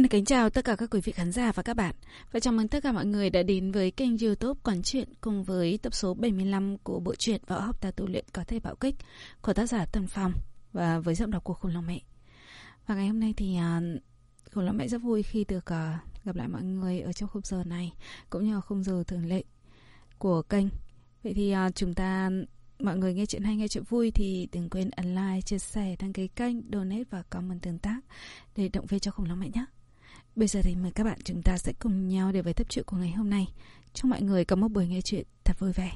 Xin kính chào tất cả các quý vị khán giả và các bạn. Và chào mừng tất cả mọi người đã đến với kênh youtube Quán Chuyện Cùng với tập số 75 của bộ truyện Võ học ta tu luyện có thể bạo kích Của tác giả Tần Phong Và với giọng đọc của Khủng Long Mẹ. Và ngày hôm nay thì à, uh, Khủng Long Mẹ rất vui khi được uh, gặp lại mọi người ở trong khung giờ này Cũng như là khung giờ thường lệ của kênh. Vậy thì uh, chúng ta mọi người nghe chuyện hay nghe chuyện vui thì đừng quên ấn like, chia sẻ, đăng ký kênh, donate và comment tương tác để động viên cho khủng long mẹ nhé. Bây giờ thì mời các bạn chúng ta sẽ cùng nhau để về tập truyện của ngày hôm nay. Chúc mọi người có một buổi nghe chuyện thật vui vẻ.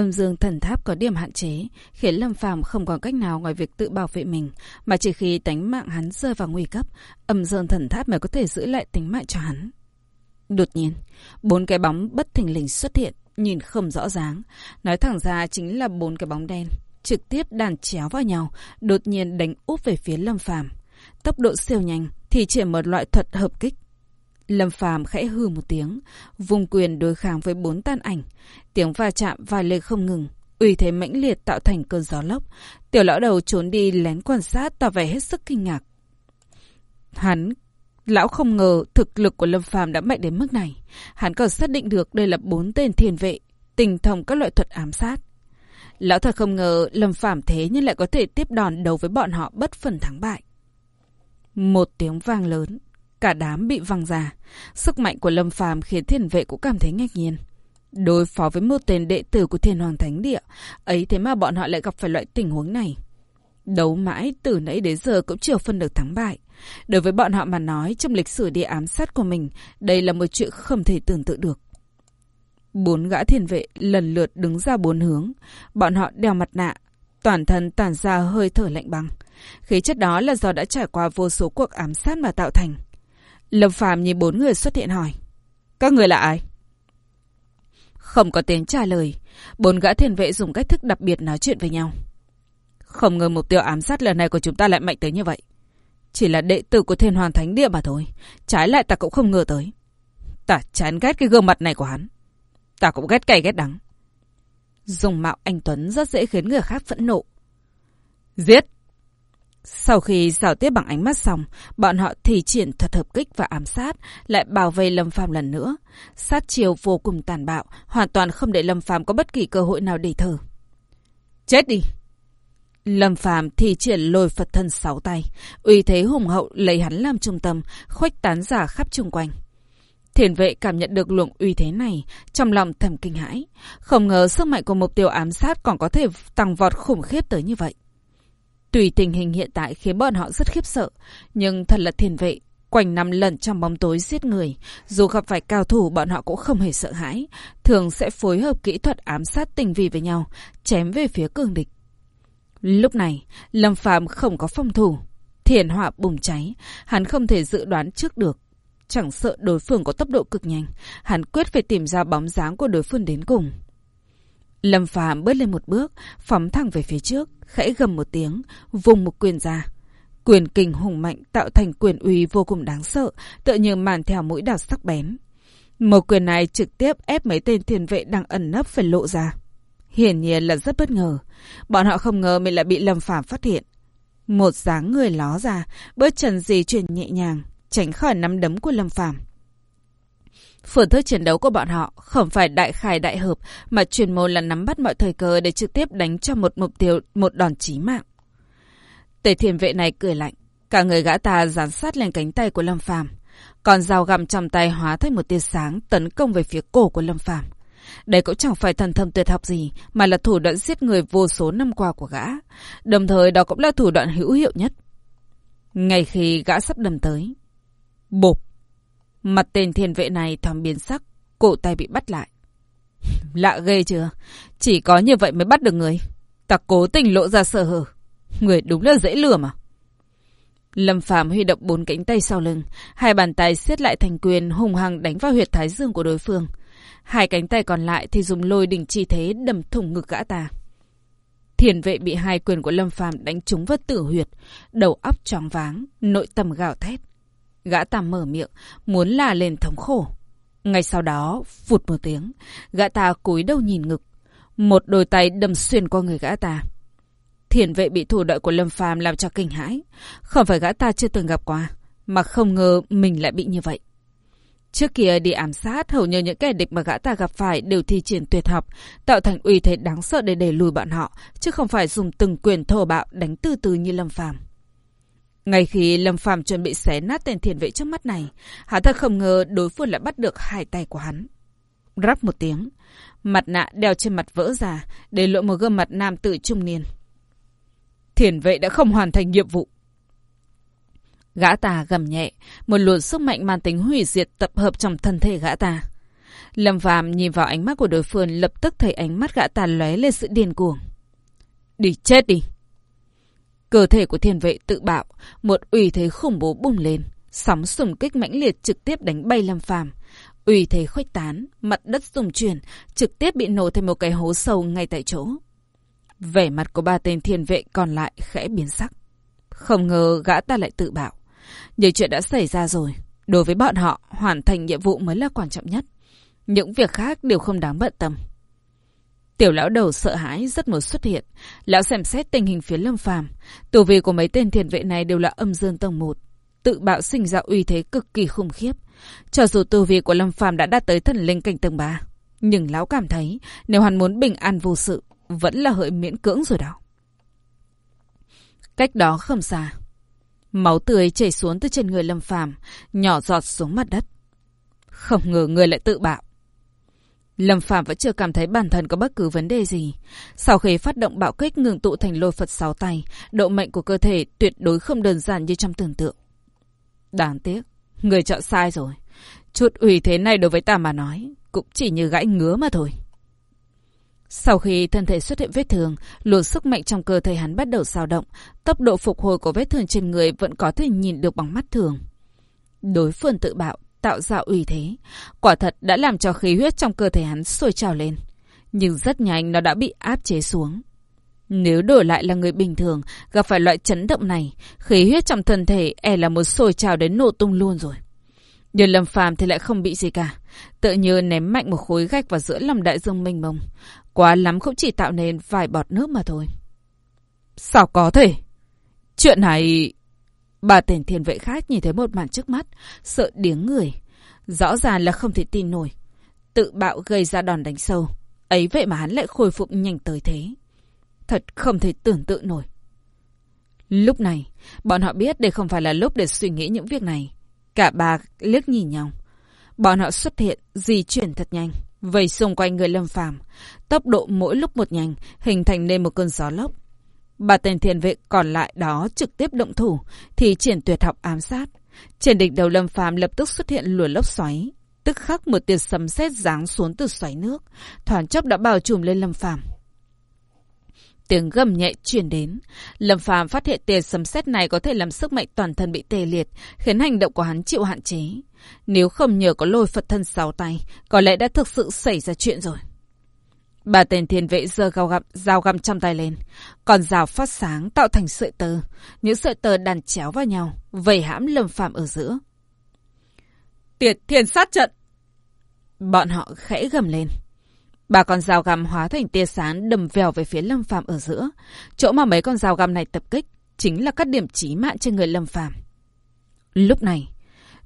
Âm dương thần tháp có điểm hạn chế, khiến Lâm Phàm không còn cách nào ngoài việc tự bảo vệ mình, mà chỉ khi tánh mạng hắn rơi vào nguy cấp, âm dương thần tháp mới có thể giữ lại tính mạng cho hắn. Đột nhiên, bốn cái bóng bất thình lình xuất hiện, nhìn không rõ dáng. Nói thẳng ra chính là bốn cái bóng đen, trực tiếp đàn chéo vào nhau, đột nhiên đánh úp về phía Lâm Phàm. Tốc độ siêu nhanh thì chỉ một loại thuật hợp kích. Lâm Phàm khẽ hư một tiếng, vùng quyền đối kháng với bốn tan ảnh. Tiếng va chạm vài lê không ngừng, uy thế mãnh liệt tạo thành cơn gió lốc. Tiểu lão đầu trốn đi lén quan sát tỏ vẻ hết sức kinh ngạc. Hắn, lão không ngờ thực lực của Lâm Phàm đã mạnh đến mức này. Hắn còn xác định được đây là bốn tên thiền vệ, tình thông các loại thuật ám sát. Lão thật không ngờ Lâm Phàm thế nhưng lại có thể tiếp đòn đấu với bọn họ bất phần thắng bại. Một tiếng vang lớn, Cả đám bị văng ra. Sức mạnh của Lâm Phàm khiến thiên vệ cũng cảm thấy ngạc nhiên. Đối phó với một tên đệ tử của thiên hoàng thánh địa, ấy thế mà bọn họ lại gặp phải loại tình huống này. Đấu mãi từ nãy đến giờ cũng chưa phân được thắng bại. Đối với bọn họ mà nói, trong lịch sử địa ám sát của mình, đây là một chuyện không thể tưởng tượng được. Bốn gã thiền vệ lần lượt đứng ra bốn hướng. Bọn họ đeo mặt nạ, toàn thân tản ra hơi thở lạnh băng. Khí chất đó là do đã trải qua vô số cuộc ám sát mà tạo thành. Lâm Phàm nhìn bốn người xuất hiện hỏi. Các người là ai? Không có tiếng trả lời. Bốn gã thiền vệ dùng cách thức đặc biệt nói chuyện với nhau. Không ngờ mục tiêu ám sát lần này của chúng ta lại mạnh tới như vậy. Chỉ là đệ tử của thiên hoàng thánh địa mà thôi. Trái lại ta cũng không ngờ tới. Ta chán ghét cái gương mặt này của hắn. Ta cũng ghét cay ghét đắng. Dùng mạo anh Tuấn rất dễ khiến người khác phẫn nộ. Giết! Sau khi giao tiếp bằng ánh mắt xong, bọn họ thì triển thuật hợp kích và ám sát, lại bảo vệ Lâm Phàm lần nữa. Sát chiều vô cùng tàn bạo, hoàn toàn không để Lâm Phàm có bất kỳ cơ hội nào để thở. Chết đi! Lâm Phàm thì triển lôi Phật thân sáu tay, uy thế hùng hậu lấy hắn làm trung tâm, khuếch tán giả khắp chung quanh. Thiền vệ cảm nhận được luồng uy thế này, trong lòng thầm kinh hãi. Không ngờ sức mạnh của mục tiêu ám sát còn có thể tăng vọt khủng khiếp tới như vậy. Tùy tình hình hiện tại khiến bọn họ rất khiếp sợ, nhưng thật là thiền vệ. Quanh năm lần trong bóng tối giết người, dù gặp phải cao thủ bọn họ cũng không hề sợ hãi, thường sẽ phối hợp kỹ thuật ám sát tình vi với nhau, chém về phía cường địch. Lúc này, Lâm Phàm không có phòng thủ, thiền họa bùng cháy, hắn không thể dự đoán trước được. Chẳng sợ đối phương có tốc độ cực nhanh, hắn quyết phải tìm ra bóng dáng của đối phương đến cùng. Lâm Phàm bước lên một bước, phóng thẳng về phía trước, khẽ gầm một tiếng, vùng một quyền ra. Quyền kình hùng mạnh tạo thành quyền uy vô cùng đáng sợ, tựa như màn theo mũi đào sắc bén. Một quyền này trực tiếp ép mấy tên thiền vệ đang ẩn nấp phải lộ ra. Hiển nhiên là rất bất ngờ. Bọn họ không ngờ mình lại bị Lâm Phàm phát hiện. Một dáng người ló ra, bước chân gì chuyển nhẹ nhàng, tránh khỏi nắm đấm của Lâm Phàm. Phương thức chiến đấu của bọn họ không phải đại khai đại hợp, mà chuyên môn là nắm bắt mọi thời cơ để trực tiếp đánh cho một mục tiêu, một đòn chí mạng. Tề thiền vệ này cười lạnh, cả người gã ta dán sát lên cánh tay của Lâm Phàm, còn dao găm trong tay hóa thành một tia sáng tấn công về phía cổ của Lâm Phàm. Đây cũng chẳng phải thần thông tuyệt học gì, mà là thủ đoạn giết người vô số năm qua của gã. Đồng thời đó cũng là thủ đoạn hữu hiệu nhất. Ngay khi gã sắp đâm tới, bộp, Mặt tên thiên vệ này thoáng biến sắc, cổ tay bị bắt lại. Lạ ghê chưa? Chỉ có như vậy mới bắt được người. Ta cố tình lộ ra sợ hở. Người đúng là dễ lừa mà. Lâm Phạm huy động bốn cánh tay sau lưng, hai bàn tay siết lại thành quyền hùng hăng đánh vào huyệt thái dương của đối phương. Hai cánh tay còn lại thì dùng lôi đỉnh chi thế đầm thủng ngực gã ta. Thiền vệ bị hai quyền của Lâm Phàm đánh trúng vào tử huyệt, đầu óc tròn váng, nội tâm gào thét. Gã ta mở miệng, muốn là lên thống khổ. Ngay sau đó, phụt một tiếng, gã ta cúi đầu nhìn ngực. Một đôi tay đâm xuyên qua người gã ta. Thiền vệ bị thủ đội của Lâm Phàm làm cho kinh hãi. Không phải gã ta chưa từng gặp qua, mà không ngờ mình lại bị như vậy. Trước kia đi ám sát, hầu như những kẻ địch mà gã ta gặp phải đều thi triển tuyệt học, tạo thành uy thế đáng sợ để đẩy lùi bọn họ, chứ không phải dùng từng quyền thô bạo đánh từ từ như Lâm Phàm. Ngay khi Lâm Phàm chuẩn bị xé nát tên thiền vệ trước mắt này, hắn thật không ngờ đối phương lại bắt được hai tay của hắn. Rắp một tiếng, mặt nạ đeo trên mặt vỡ ra, để lộ một gương mặt nam tử trung niên. Thiền vệ đã không hoàn thành nhiệm vụ. Gã ta gầm nhẹ, một luồng sức mạnh mang tính hủy diệt tập hợp trong thân thể gã ta. Lâm Phàm nhìn vào ánh mắt của đối phương lập tức thấy ánh mắt gã ta lóe lên sự điên cuồng. Đi chết đi! Cơ thể của thiên vệ tự bạo, một ủy thế khủng bố bùng lên, sóng sùng kích mãnh liệt trực tiếp đánh bay Lâm Phàm. Ủy thế khuếch tán, mặt đất rung chuyển, trực tiếp bị nổ thành một cái hố sâu ngay tại chỗ. Vẻ mặt của ba tên thiên vệ còn lại khẽ biến sắc. Không ngờ gã ta lại tự bạo. Nhiều chuyện đã xảy ra rồi. Đối với bọn họ, hoàn thành nhiệm vụ mới là quan trọng nhất. Những việc khác đều không đáng bận tâm. Tiểu lão đầu sợ hãi rất muốn xuất hiện. Lão xem xét tình hình phía lâm phàm. Tù vi của mấy tên thiền vệ này đều là âm dương tầng một Tự bạo sinh ra uy thế cực kỳ khủng khiếp. Cho dù tu vi của lâm phàm đã đạt tới thần linh cảnh tầng 3. Nhưng lão cảm thấy nếu hắn muốn bình an vô sự, vẫn là hơi miễn cưỡng rồi đó. Cách đó không xa. Máu tươi chảy xuống từ trên người lâm phàm, nhỏ giọt xuống mặt đất. Không ngờ người lại tự bạo. Lâm Phạm vẫn chưa cảm thấy bản thân có bất cứ vấn đề gì. Sau khi phát động bạo kích ngừng tụ thành lôi Phật sáu tay, độ mệnh của cơ thể tuyệt đối không đơn giản như trong tưởng tượng. Đáng tiếc, người chọn sai rồi. Chút ủy thế này đối với ta mà nói, cũng chỉ như gãy ngứa mà thôi. Sau khi thân thể xuất hiện vết thương, luồng sức mạnh trong cơ thể hắn bắt đầu dao động, tốc độ phục hồi của vết thương trên người vẫn có thể nhìn được bằng mắt thường. Đối phương tự bạo, tạo ra uy thế. Quả thật đã làm cho khí huyết trong cơ thể hắn sôi trào lên. Nhưng rất nhanh nó đã bị áp chế xuống. Nếu đổi lại là người bình thường, gặp phải loại chấn động này, khí huyết trong thân thể e là một sôi trào đến nổ tung luôn rồi. Nhưng Lâm Phàm thì lại không bị gì cả. Tự như ném mạnh một khối gạch vào giữa lòng đại dương mênh mông. Quá lắm cũng chỉ tạo nên vài bọt nước mà thôi. Sao có thể? Chuyện này... Bà tên thiên vệ khác nhìn thấy một màn trước mắt, sợ điếng người. Rõ ràng là không thể tin nổi. Tự bạo gây ra đòn đánh sâu. Ấy vậy mà hắn lại khôi phục nhanh tới thế. Thật không thể tưởng tượng nổi. Lúc này, bọn họ biết đây không phải là lúc để suy nghĩ những việc này. Cả ba liếc nhìn nhau. Bọn họ xuất hiện, di chuyển thật nhanh, vây xung quanh người lâm phàm. Tốc độ mỗi lúc một nhanh, hình thành nên một cơn gió lốc. Ba tên thiền vệ còn lại đó trực tiếp động thủ, thì triển tuyệt học ám sát. Trên đỉnh đầu Lâm Phàm lập tức xuất hiện luồn lốc xoáy, tức khắc một tia sấm sét giáng xuống từ xoáy nước, thoáng chốc đã bao trùm lên Lâm Phàm. Tiếng gầm nhẹ truyền đến, Lâm Phàm phát hiện tia sấm sét này có thể làm sức mạnh toàn thân bị tê liệt, khiến hành động của hắn chịu hạn chế. Nếu không nhờ có lôi Phật thân sáu tay, có lẽ đã thực sự xảy ra chuyện rồi. Bà tên thiên vệ giơ gao găm, dao găm trong tay lên. Còn rào phát sáng tạo thành sợi tơ. Những sợi tơ đàn chéo vào nhau, vây hãm lâm phạm ở giữa. Tiệt thiên sát trận! Bọn họ khẽ gầm lên. Bà con dao găm hóa thành tia sáng đầm vèo về phía lâm phạm ở giữa. Chỗ mà mấy con dao găm này tập kích chính là các điểm chí mạng trên người lâm phạm. Lúc này,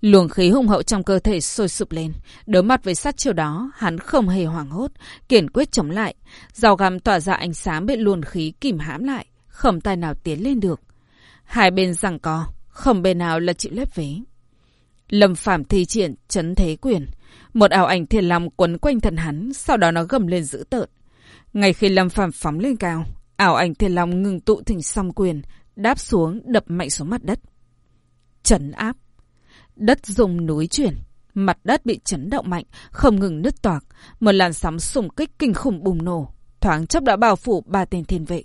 Luồng khí hùng hậu trong cơ thể sôi sụp lên. Đối mặt với sát chiều đó, hắn không hề hoảng hốt, kiên quyết chống lại. Dao găm tỏa ra ánh sáng bị luồng khí kìm hãm lại, không tài nào tiến lên được. Hai bên giằng co, không bên nào là chịu lép vế. Lâm Phạm thi triển chấn thế quyền. Một ảo ảnh thiền lòng quấn quanh thân hắn, sau đó nó gầm lên dữ tợn. Ngay khi Lâm Phạm phóng lên cao, ảo ảnh thiền lòng ngừng tụ thành song quyền, đáp xuống đập mạnh xuống mặt đất. Chấn áp. Đất rung núi chuyển. Mặt đất bị chấn động mạnh, không ngừng nứt toạc. Một làn sóng xung kích kinh khủng bùng nổ. Thoáng chốc đã bao phủ ba tên thiên vệ.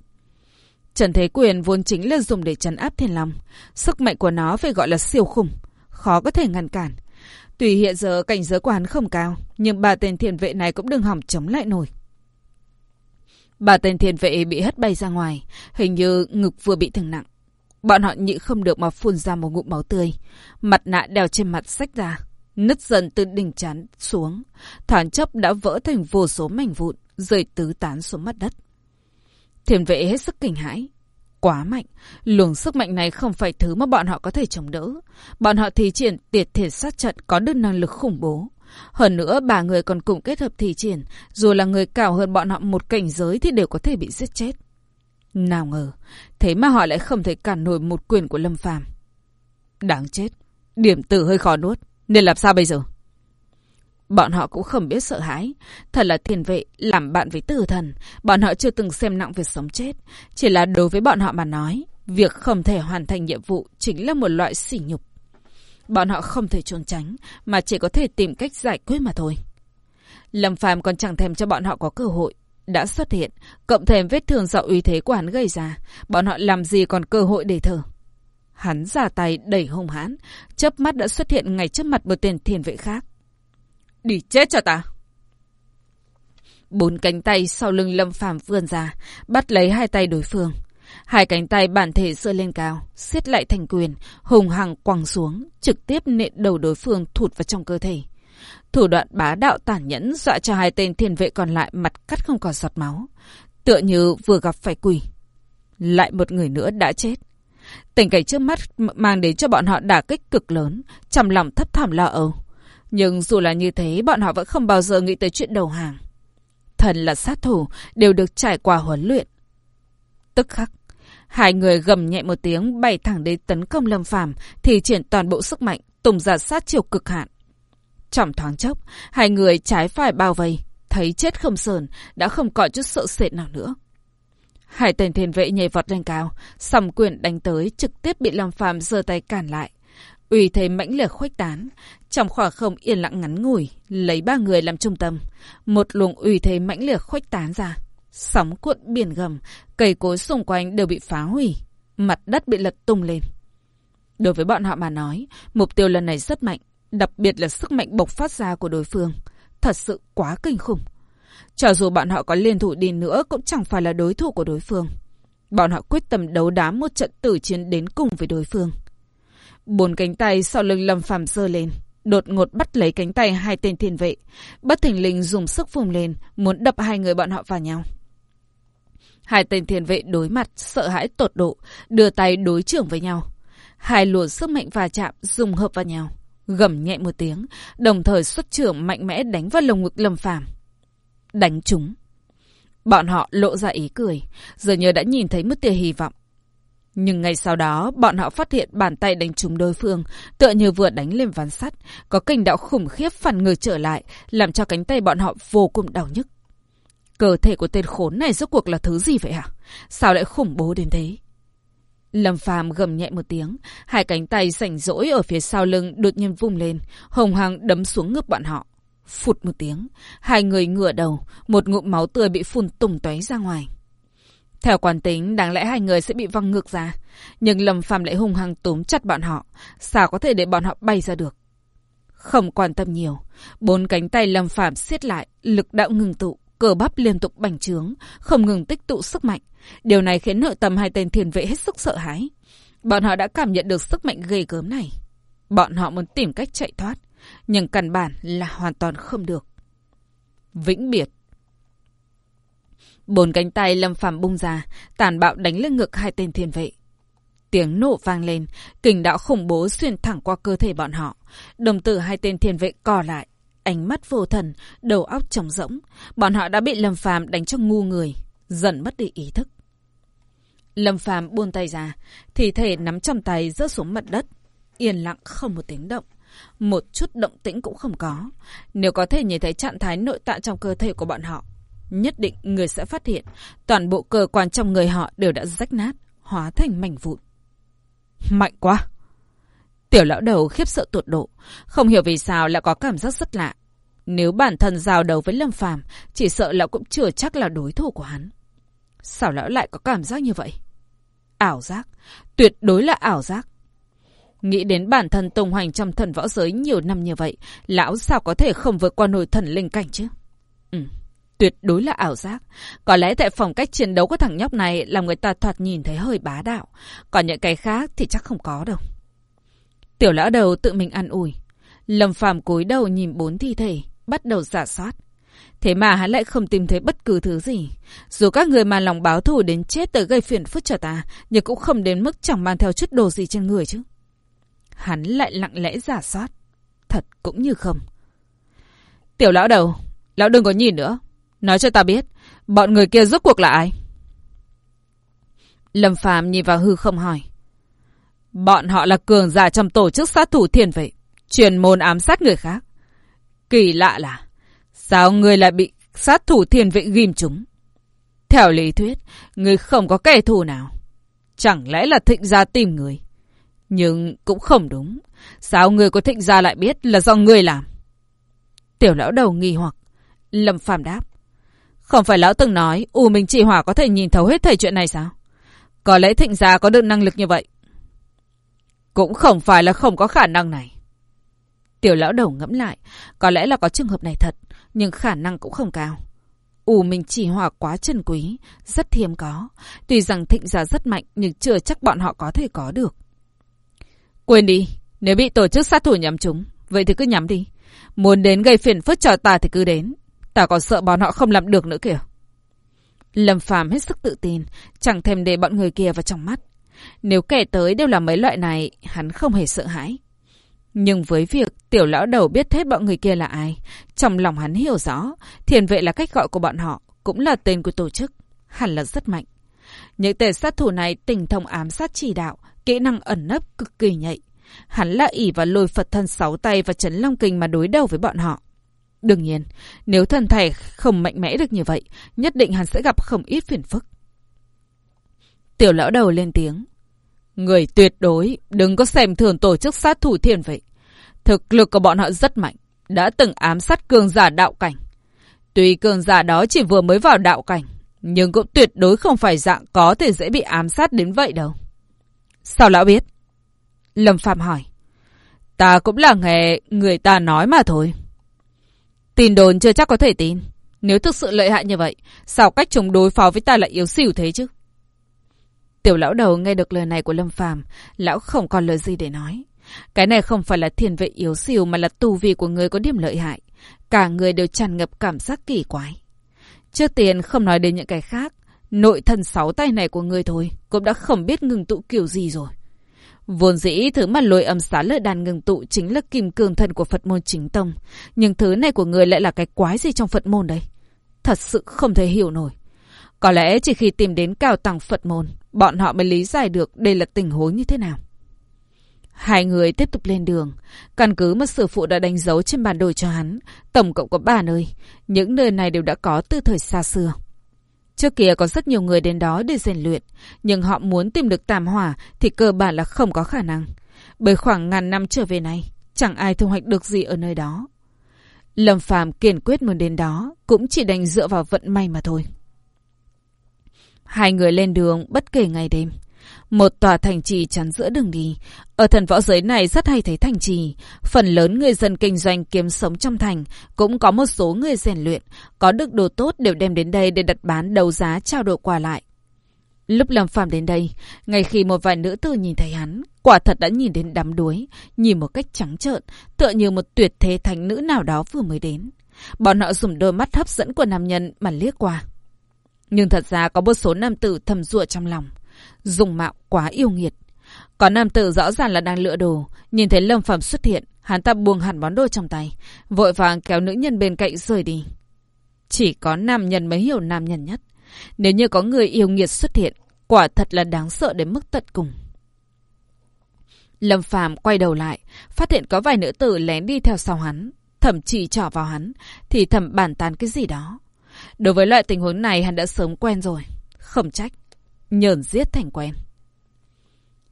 Trần Thế Quyền vốn chính là dùng để chấn áp thiên long. Sức mạnh của nó phải gọi là siêu khủng. Khó có thể ngăn cản. Tuy hiện giờ cảnh giới của hắn không cao, nhưng ba tên thiên vệ này cũng đừng hỏng chống lại nổi. Ba tên thiên vệ bị hất bay ra ngoài, hình như ngực vừa bị thương nặng. Bọn họ nhịn không được mà phun ra một ngụm máu tươi. Mặt nạ đeo trên mặt sách ra, nứt dần từ đỉnh chán xuống. thản chốc đã vỡ thành vô số mảnh vụn, rơi tứ tán xuống mặt đất. Thiền vệ hết sức kinh hãi. Quá mạnh, luồng sức mạnh này không phải thứ mà bọn họ có thể chống đỡ. Bọn họ thi triển tiệt thể sát trận có được năng lực khủng bố. Hơn nữa, ba người còn cùng kết hợp thi triển, dù là người cao hơn bọn họ một cảnh giới thì đều có thể bị giết chết. Nào ngờ, thế mà họ lại không thể cản nổi một quyền của Lâm Phàm. Đáng chết, điểm tử hơi khó nuốt, nên làm sao bây giờ? Bọn họ cũng không biết sợ hãi. Thật là thiền vệ, làm bạn với tử thần. Bọn họ chưa từng xem nặng việc sống chết. Chỉ là đối với bọn họ mà nói, việc không thể hoàn thành nhiệm vụ chính là một loại sỉ nhục. Bọn họ không thể trốn tránh, mà chỉ có thể tìm cách giải quyết mà thôi. Lâm Phàm còn chẳng thèm cho bọn họ có cơ hội. Đã xuất hiện, cộng thêm vết thương do uy thế của hắn gây ra. Bọn họ làm gì còn cơ hội để thở. Hắn giả tay đẩy hung hãn, chớp mắt đã xuất hiện ngay trước mặt một tên thiền vệ khác. Đi chết cho ta! Bốn cánh tay sau lưng Lâm Phàm vươn ra, bắt lấy hai tay đối phương. Hai cánh tay bản thể sơ lên cao, siết lại thành quyền, hùng hằng quăng xuống, trực tiếp nện đầu đối phương thụt vào trong cơ thể. Thủ đoạn bá đạo tàn nhẫn dọa cho hai tên thiền vệ còn lại mặt cắt không còn giọt máu. Tựa như vừa gặp phải quỷ. Lại một người nữa đã chết. Tình cảnh trước mắt mang đến cho bọn họ đả kích cực lớn, trong lòng thấp thỏm lo âu. Nhưng dù là như thế, bọn họ vẫn không bao giờ nghĩ tới chuyện đầu hàng. Thần là sát thủ, đều được trải qua huấn luyện. Tức khắc, hai người gầm nhẹ một tiếng bay thẳng đến tấn công Lâm Phàm, thì triển toàn bộ sức mạnh, tùng giả sát chiều cực hạn. Trong thoáng chốc, hai người trái phải bao vây, thấy chết không sờn, đã không còn chút sợ sệt nào nữa. Hai tên thiên vệ nhảy vọt lên cao, sòng quyền đánh tới trực tiếp bị Lâm Phàm giơ tay cản lại. Uy thế mãnh liệt khuếch tán, trong khoảng không yên lặng ngắn ngủi, lấy ba người làm trung tâm, một luồng uy thế mãnh liệt khuếch tán ra. Sóng cuộn biển gầm, cây cối xung quanh đều bị phá hủy, mặt đất bị lật tung lên. Đối với bọn họ mà nói, mục tiêu lần này rất mạnh, đặc biệt là sức mạnh bộc phát ra của đối phương. Thật sự quá kinh khủng. Cho dù bọn họ có liên thủ đi nữa cũng chẳng phải là đối thủ của đối phương. Bọn họ quyết tâm đấu đá một trận tử chiến đến cùng với đối phương. Bốn cánh tay sau lưng Lâm Phàm giơ lên, đột ngột bắt lấy cánh tay hai tên thiên vệ, bất thình lình dùng sức vùng lên, muốn đập hai người bọn họ vào nhau. Hai tên thiên vệ đối mặt, sợ hãi tột độ, đưa tay đối trưởng với nhau. Hai luồng sức mạnh va chạm dùng hợp vào nhau, gầm nhẹ một tiếng, đồng thời xuất trưởng mạnh mẽ đánh vào lồng ngực Lâm Phàm. Đánh chúng. Bọn họ lộ ra ý cười, giờ như đã nhìn thấy một tia hy vọng. Nhưng ngay sau đó, bọn họ phát hiện bàn tay đánh trúng đối phương, tựa như vừa đánh lên ván sắt, có kình đạo khủng khiếp phản người trở lại, làm cho cánh tay bọn họ vô cùng đau nhức. Cơ thể của tên khốn này rốt cuộc là thứ gì vậy hả? Sao lại khủng bố đến thế? Lâm Phàm gầm nhẹ một tiếng, hai cánh tay sảnh rỗi ở phía sau lưng đột nhiên vung lên, hồng hăng đấm xuống ngực bọn họ. Phụt một tiếng, hai người ngửa đầu, một ngụm máu tươi bị phun tùng tóe ra ngoài. Theo quán tính, đáng lẽ hai người sẽ bị văng ngược ra. Nhưng Lâm Phàm lại hung hăng túm chặt bọn họ. Sao có thể để bọn họ bay ra được? Không quan tâm nhiều. Bốn cánh tay Lâm Phàm siết lại, lực đạo ngừng tụ, cờ bắp liên tục bành trướng, không ngừng tích tụ sức mạnh. Điều này khiến nội tâm hai tên thiền vệ hết sức sợ hãi. Bọn họ đã cảm nhận được sức mạnh ghê gớm này. Bọn họ muốn tìm cách chạy thoát, nhưng căn bản là hoàn toàn không được. Vĩnh biệt Bốn cánh tay Lâm Phàm bung ra, tàn bạo đánh lên ngực hai tên thiên vệ. Tiếng nổ vang lên, kình đạo khủng bố xuyên thẳng qua cơ thể bọn họ. Đồng tử hai tên thiên vệ co lại, ánh mắt vô thần, đầu óc trống rỗng. Bọn họ đã bị Lâm Phàm đánh cho ngu người, dần mất đi ý thức. Lâm Phàm buông tay ra, thì thể nắm trong tay rớt xuống mặt đất, yên lặng không một tiếng động. Một chút động tĩnh cũng không có. Nếu có thể nhìn thấy trạng thái nội tạng trong cơ thể của bọn họ, nhất định người sẽ phát hiện toàn bộ cơ quan trong người họ đều đã rách nát, hóa thành mảnh vụn. Mạnh quá! Tiểu lão đầu khiếp sợ tột độ, không hiểu vì sao lại có cảm giác rất lạ. Nếu bản thân giao đầu với Lâm Phàm, chỉ sợ lão cũng chưa chắc là đối thủ của hắn. Sao lão lại có cảm giác như vậy? Ảo giác, tuyệt đối là ảo giác. Nghĩ đến bản thân tung hoành trong thần võ giới nhiều năm như vậy, lão sao có thể không vượt qua nổi thần linh cảnh chứ? Ừ, tuyệt đối là ảo giác. Có lẽ tại phong cách chiến đấu của thằng nhóc này làm người ta thoạt nhìn thấy hơi bá đạo. Còn những cái khác thì chắc không có đâu. Tiểu lão đầu tự mình ăn ủi. Lâm phàm cúi đầu nhìn bốn thi thể, bắt đầu giả soát. Thế mà hắn lại không tìm thấy bất cứ thứ gì. Dù các người mà lòng báo thù đến chết tới gây phiền phức cho ta, nhưng cũng không đến mức chẳng mang theo chút đồ gì trên người chứ. Hắn lại lặng lẽ giả soát. Thật cũng như không. Tiểu lão đầu, lão đừng có nhìn nữa. Nói cho ta biết, bọn người kia rốt cuộc là ai? Lâm Phàm nhìn vào hư không hỏi. Bọn họ là cường giả trong tổ chức sát thủ thiền vậy truyền môn ám sát người khác. Kỳ lạ là, sao người lại bị sát thủ thiền vệ ghim chúng? Theo lý thuyết, người không có kẻ thù nào. Chẳng lẽ là thịnh gia tìm người? Nhưng cũng không đúng. Sao người của thịnh gia lại biết là do người làm? Tiểu lão đầu nghi hoặc. Lâm phàm đáp. Không phải lão từng nói U Minh Chỉ Hỏa có thể nhìn thấu hết thầy chuyện này sao? Có lẽ thịnh gia có được năng lực như vậy. Cũng không phải là không có khả năng này. Tiểu lão đầu ngẫm lại. Có lẽ là có trường hợp này thật. Nhưng khả năng cũng không cao. U Minh Chỉ Hỏa quá trân quý. Rất hiếm có. Tuy rằng thịnh giả rất mạnh nhưng chưa chắc bọn họ có thể có được. Quên đi. Nếu bị tổ chức sát thủ nhắm chúng. Vậy thì cứ nhắm đi. Muốn đến gây phiền phức cho ta thì cứ đến. Ta còn sợ bọn họ không làm được nữa kìa. Lâm Phàm hết sức tự tin, chẳng thèm để bọn người kia vào trong mắt. Nếu kẻ tới đều là mấy loại này, hắn không hề sợ hãi. Nhưng với việc tiểu lão đầu biết hết bọn người kia là ai, trong lòng hắn hiểu rõ, thiền vệ là cách gọi của bọn họ, cũng là tên của tổ chức, hẳn là rất mạnh. Những tên sát thủ này tình thông ám sát chỉ đạo, kỹ năng ẩn nấp cực kỳ nhạy. Hắn là ỉ và lôi Phật thân sáu tay và chấn long kinh mà đối đầu với bọn họ. Đương nhiên, nếu thân thể không mạnh mẽ được như vậy, nhất định hắn sẽ gặp không ít phiền phức. Tiểu lão đầu lên tiếng. Người tuyệt đối, đừng có xem thường tổ chức sát thủ thiền vậy. Thực lực của bọn họ rất mạnh, đã từng ám sát cường giả đạo cảnh. Tuy cường giả đó chỉ vừa mới vào đạo cảnh, nhưng cũng tuyệt đối không phải dạng có thể dễ bị ám sát đến vậy đâu. Sao lão biết? Lâm Phạm hỏi. Ta cũng là nghe người ta nói mà thôi. Tin đồn chưa chắc có thể tin. Nếu thực sự lợi hại như vậy, sao cách chúng đối phó với ta lại yếu xỉu thế chứ? Tiểu lão đầu nghe được lời này của Lâm Phàm, lão không còn lời gì để nói. Cái này không phải là thiền vệ yếu xìu mà là tu vi của người có điểm lợi hại. Cả người đều tràn ngập cảm giác kỳ quái. Trước tiên không nói đến những cái khác, nội thần sáu tay này của người thôi cũng đã không biết ngừng tụ kiểu gì rồi. Vốn dĩ thứ mà lôi âm xá lợi đàn ngừng tụ chính là kim cương thần của Phật môn chính tông. Nhưng thứ này của người lại là cái quái gì trong Phật môn đây? Thật sự không thể hiểu nổi. Có lẽ chỉ khi tìm đến cao tầng Phật môn, bọn họ mới lý giải được đây là tình huống như thế nào. Hai người tiếp tục lên đường. Căn cứ mà sư phụ đã đánh dấu trên bản đồ cho hắn. Tổng cộng có ba nơi. Những nơi này đều đã có từ thời xa xưa. Trước kia có rất nhiều người đến đó để rèn luyện, nhưng họ muốn tìm được tàm hỏa thì cơ bản là không có khả năng. Bởi khoảng ngàn năm trở về nay chẳng ai thu hoạch được gì ở nơi đó. Lâm Phàm kiên quyết muốn đến đó, cũng chỉ đành dựa vào vận may mà thôi. Hai người lên đường bất kể ngày đêm. Một tòa thành trì chắn giữa đường đi. Ở thần võ giới này rất hay thấy thành trì. Phần lớn người dân kinh doanh kiếm sống trong thành. Cũng có một số người rèn luyện. Có được đồ tốt đều đem đến đây để đặt bán đấu giá trao đổi qua lại. Lúc Lâm Phàm đến đây, ngay khi một vài nữ tử nhìn thấy hắn, quả thật đã nhìn đến đắm đuối, nhìn một cách trắng trợn, tựa như một tuyệt thế thánh nữ nào đó vừa mới đến. Bọn họ dùng đôi mắt hấp dẫn của nam nhân mà liếc qua. Nhưng thật ra có một số nam tử thầm ruột trong lòng dùng mạo quá yêu nghiệt. Có nam tử rõ ràng là đang lựa đồ, nhìn thấy Lâm Phàm xuất hiện, hắn ta buông hẳn món đồ trong tay, vội vàng kéo nữ nhân bên cạnh rời đi. Chỉ có nam nhân mới hiểu nam nhân nhất. Nếu như có người yêu nghiệt xuất hiện, quả thật là đáng sợ đến mức tận cùng. Lâm Phàm quay đầu lại, phát hiện có vài nữ tử lén đi theo sau hắn, thậm chỉ trỏ vào hắn, thì thầm bàn tán cái gì đó. Đối với loại tình huống này hắn đã sớm quen rồi, không trách nhờn giết thành quen.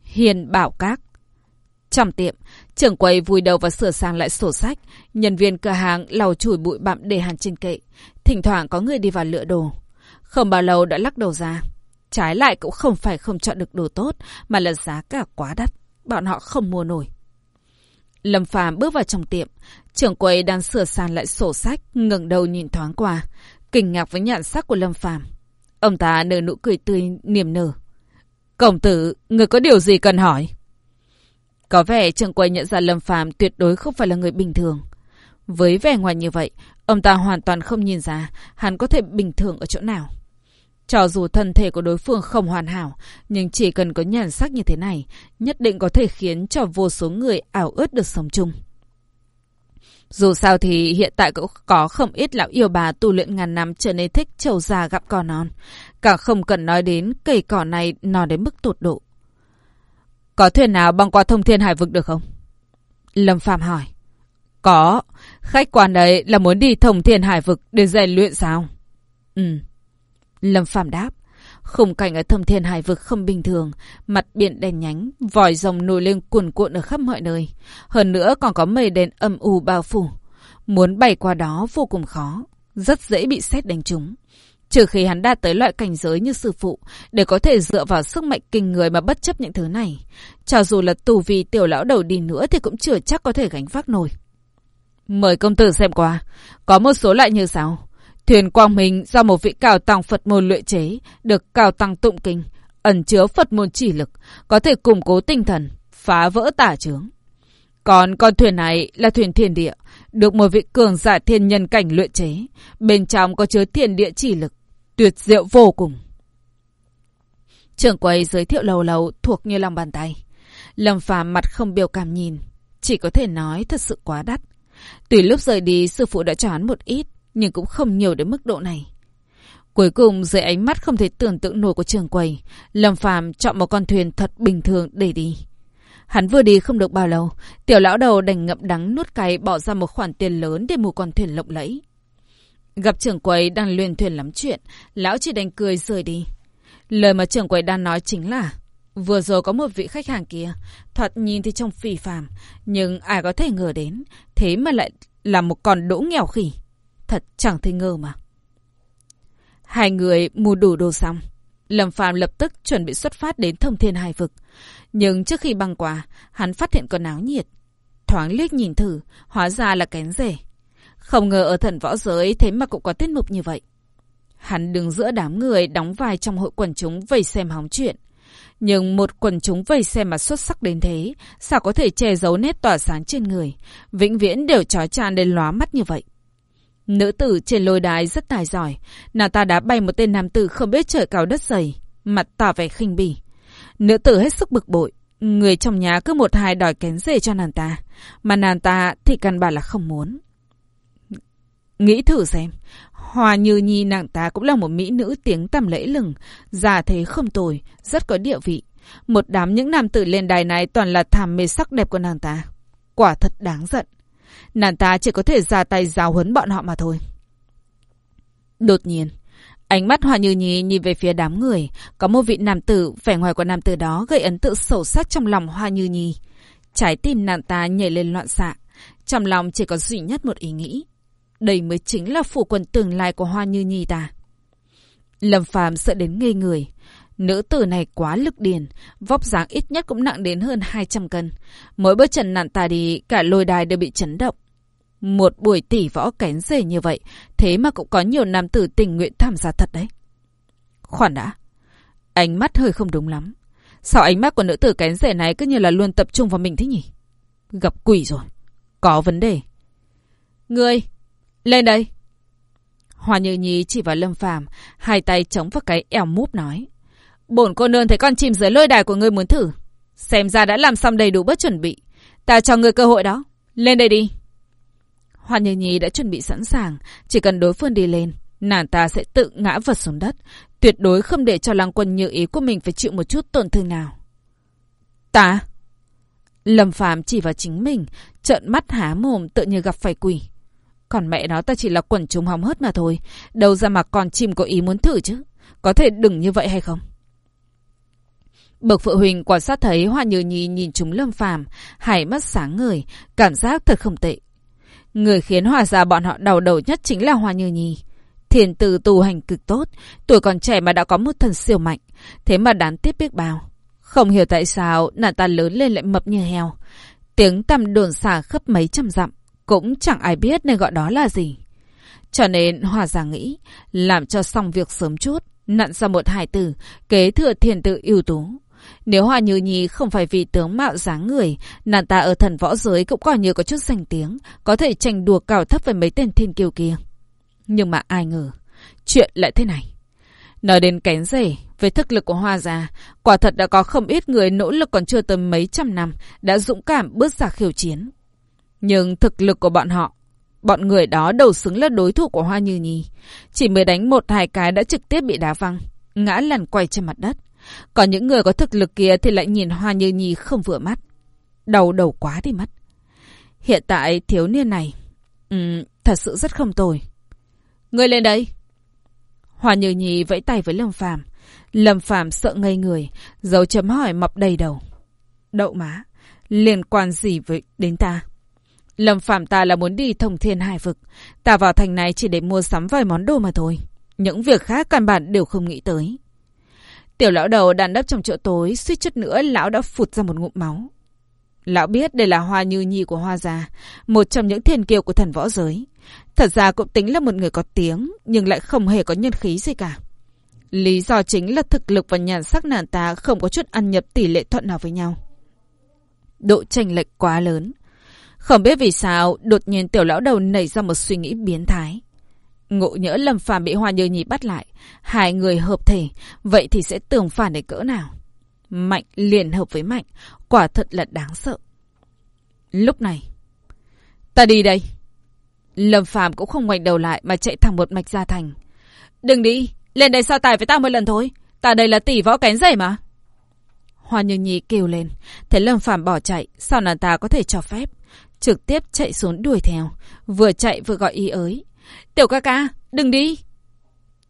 Hiền bảo các. Trong tiệm, trưởng quầy vùi đầu và sửa sang lại sổ sách. Nhân viên cửa hàng lau chùi bụi bặm để hàng trên kệ. Thỉnh thoảng có người đi vào lựa đồ. Không bao lâu đã lắc đầu ra. Trái lại cũng không phải không chọn được đồ tốt, mà là giá cả quá đắt. bọn họ không mua nổi. Lâm Phàm bước vào trong tiệm, trưởng quầy đang sửa sang lại sổ sách, ngẩng đầu nhìn thoáng qua, kinh ngạc với nhạn sắc của Lâm Phàm. Ông ta nở nụ cười tươi niềm nở. "Công tử, người có điều gì cần hỏi?" Có vẻ trương quầy nhận ra Lâm Phàm tuyệt đối không phải là người bình thường. Với vẻ ngoài như vậy, ông ta hoàn toàn không nhìn ra hắn có thể bình thường ở chỗ nào. Cho dù thân thể của đối phương không hoàn hảo, nhưng chỉ cần có nhàn sắc như thế này, nhất định có thể khiến cho vô số người ảo ước được sống chung. Dù sao thì hiện tại cũng có không ít lão yêu bà tu luyện ngàn năm trở nên thích trầu già gặp cò non. Cả không cần nói đến cây cỏ này nó đến mức tột độ. Có thuyền nào băng qua thông thiên hải vực được không? Lâm Phạm hỏi. Có. Khách quan đấy là muốn đi thông thiên hải vực để rèn luyện sao? Ừ. Lâm Phạm đáp. Khung cảnh ở thâm thiên hải vực không bình thường, mặt biển đen nhánh, vòi rồng nổi lên cuồn cuộn ở khắp mọi nơi. Hơn nữa còn có mây đen âm u bao phủ. Muốn bay qua đó vô cùng khó, rất dễ bị xét đánh trúng. Trừ khi hắn đạt tới loại cảnh giới như sư phụ, để có thể dựa vào sức mạnh kinh người mà bất chấp những thứ này. Cho dù là tù vì tiểu lão đầu đi nữa thì cũng chưa chắc có thể gánh vác nổi. Mời công tử xem qua, có một số loại như sau. Thuyền quang minh do một vị cao tăng Phật môn luyện chế, được cao tăng tụng kinh, ẩn chứa Phật môn chỉ lực, có thể củng cố tinh thần, phá vỡ tả trướng. Còn con thuyền này là thuyền thiên địa, được một vị cường giả thiên nhân cảnh luyện chế, bên trong có chứa thiên địa chỉ lực, tuyệt diệu vô cùng. Trưởng quầy giới thiệu lâu lâu thuộc như lòng bàn tay. Lâm phàm mặt không biểu cảm nhìn, chỉ có thể nói thật sự quá đắt. Tùy lúc rời đi, sư phụ đã cho hắn một ít, nhưng cũng không nhiều đến mức độ này. Cuối cùng, dưới ánh mắt không thể tưởng tượng nổi của trường quầy, Lâm Phàm chọn một con thuyền thật bình thường để đi. Hắn vừa đi không được bao lâu, tiểu lão đầu đành ngậm đắng nuốt cay bỏ ra một khoản tiền lớn để mua con thuyền lộng lẫy. Gặp trưởng quầy đang luyện thuyền lắm chuyện, lão chỉ đành cười rời đi. Lời mà trưởng quầy đang nói chính là Vừa rồi có một vị khách hàng kia, thoạt nhìn thì trông phì phàm, nhưng ai có thể ngờ đến, thế mà lại là một con đỗ nghèo khỉ. Thật chẳng thể ngờ mà. Hai người mua đủ đồ xong. Lâm Phàm lập tức chuẩn bị xuất phát đến thông thiên hải vực. Nhưng trước khi băng qua, hắn phát hiện có náo nhiệt. Thoáng liếc nhìn thử, hóa ra là kén rể. Không ngờ ở thần võ giới thế mà cũng có tiết mục như vậy. Hắn đứng giữa đám người đóng vai trong hội quần chúng vây xem hóng chuyện. Nhưng một quần chúng vây xem mà xuất sắc đến thế, sao có thể che giấu nét tỏa sáng trên người, vĩnh viễn đều trói tràn đến lóa mắt như vậy. Nữ tử trên lôi đài rất tài giỏi, nàng ta đã bay một tên nam tử không biết trời cao đất dày, mặt tỏ vẻ khinh bỉ. Nữ tử hết sức bực bội, người trong nhà cứ một hai đòi kén rể cho nàng ta, mà nàng ta thì căn bản là không muốn. Nghĩ thử xem, Hòa Như Nhi nàng ta cũng là một mỹ nữ tiếng tầm lễ lừng, già thế không tồi, rất có địa vị. Một đám những nam tử lên đài này toàn là thảm mê sắc đẹp của nàng ta. Quả thật đáng giận. Nàng ta chỉ có thể ra tay giáo huấn bọn họ mà thôi. Đột nhiên, ánh mắt Hòa Như Nhi nhìn về phía đám người, có một vị nam tử, vẻ ngoài của nam tử đó gây ấn tượng sâu sắc trong lòng Hoa Như Nhi. Trái tim nàng ta nhảy lên loạn xạ, trong lòng chỉ có duy nhất một ý nghĩ. Đây mới chính là phủ quần tương lai của Hoa Như Nhi ta. Lâm Phàm sợ đến ngây người. Nữ tử này quá lực điền, vóc dáng ít nhất cũng nặng đến hơn 200 cân. Mỗi bước chân nạn ta đi, cả lôi đài đều bị chấn động. Một buổi tỷ võ kén rể như vậy, thế mà cũng có nhiều nam tử tình nguyện tham gia thật đấy. Khoản đã, ánh mắt hơi không đúng lắm. Sao ánh mắt của nữ tử kén rể này cứ như là luôn tập trung vào mình thế nhỉ? Gặp quỷ rồi. Có vấn đề. Ngươi, lên đây. Hoa Như Nhi chỉ vào Lâm Phàm, hai tay chống vào cái eo múp nói. Bổn cô nương thấy con chim dưới lôi đài của ngươi muốn thử. Xem ra đã làm xong đầy đủ bước chuẩn bị. Ta cho ngươi cơ hội đó. Lên đây đi. Hoa Như Nhi đã chuẩn bị sẵn sàng. Chỉ cần đối phương đi lên, nàng ta sẽ tự ngã vật xuống đất. Tuyệt đối không để cho lăng quân như ý của mình phải chịu một chút tổn thương nào. Ta? Lâm Phàm chỉ vào chính mình, trợn mắt há mồm tự như gặp phải quỷ. Còn mẹ nó ta chỉ là quần chúng hóng hớt mà thôi. Đâu ra mà con chim có ý muốn thử chứ. Có thể đừng như vậy hay không? Bậc phụ huynh quan sát thấy Hoa Như Nhi nhìn chúng lâm phàm, hải mắt sáng người, cảm giác thật không tệ. Người khiến hòa ra bọn họ đau đầu nhất chính là Hoa Như Nhi. Thiền từ tu hành cực tốt, tuổi còn trẻ mà đã có một thần siêu mạnh, thế mà đáng tiếc biết bao. Không hiểu tại sao nàng ta lớn lên lại mập như heo. Tiếng tăm đồn xả khắp mấy trăm dặm. Cũng chẳng ai biết nên gọi đó là gì. Cho nên Hòa Giả nghĩ, làm cho xong việc sớm chút, nặn ra một hài tử, kế thừa thiền tự ưu tú. Nếu Hoa Như Nhi không phải vì tướng mạo dáng người, nàng ta ở thần võ giới cũng coi như có chút danh tiếng, có thể tranh đùa cao thấp với mấy tên thiên kiêu kia. Nhưng mà ai ngờ, chuyện lại thế này. Nói đến kén rể, về thực lực của Hoa gia, quả thật đã có không ít người nỗ lực còn chưa tới mấy trăm năm, đã dũng cảm bước ra khiêu chiến. Nhưng thực lực của bọn họ, bọn người đó đầu xứng là đối thủ của Hoa Như Nhi. Chỉ mới đánh một hai cái đã trực tiếp bị đá văng, ngã lăn quay trên mặt đất. Còn những người có thực lực kia thì lại nhìn Hoa Như Nhi không vừa mắt. Đầu đầu quá đi mất. Hiện tại thiếu niên này, um, thật sự rất không tồi. Người lên đây. Hoa Như Nhi vẫy tay với Lâm Phàm. Lâm Phàm sợ ngây người, dấu chấm hỏi mọc đầy đầu. Đậu má, liên quan gì với đến ta? Lâm Phạm ta là muốn đi thông thiên hải vực. Ta vào thành này chỉ để mua sắm vài món đồ mà thôi. Những việc khác căn bản đều không nghĩ tới. Tiểu lão đầu đàn đắp trong chỗ tối, suýt chút nữa lão đã phụt ra một ngụm máu. Lão biết đây là hoa như nhi của hoa già, một trong những thiên kiêu của thần võ giới. Thật ra cũng tính là một người có tiếng, nhưng lại không hề có nhân khí gì cả. Lý do chính là thực lực và nhàn sắc nàng ta không có chút ăn nhập tỷ lệ thuận nào với nhau. Độ chênh lệch quá lớn. Không biết vì sao, đột nhiên tiểu lão đầu nảy ra một suy nghĩ biến thái. Ngộ nhỡ Lâm Phàm bị Hoa Như Nhi bắt lại, hai người hợp thể, vậy thì sẽ tưởng phản đến cỡ nào? Mạnh liền hợp với mạnh, quả thật là đáng sợ. Lúc này, ta đi đây. Lâm Phàm cũng không ngoảnh đầu lại mà chạy thẳng một mạch ra thành. Đừng đi, lên đây so tài với tao một lần thôi. Ta đây là tỷ võ kén rể mà. Hoa Như Nhi kêu lên, thấy Lâm Phàm bỏ chạy, sao nàng ta có thể cho phép? Trực tiếp chạy xuống đuổi theo, vừa chạy vừa gọi ý ới. Tiểu ca ca, đừng đi.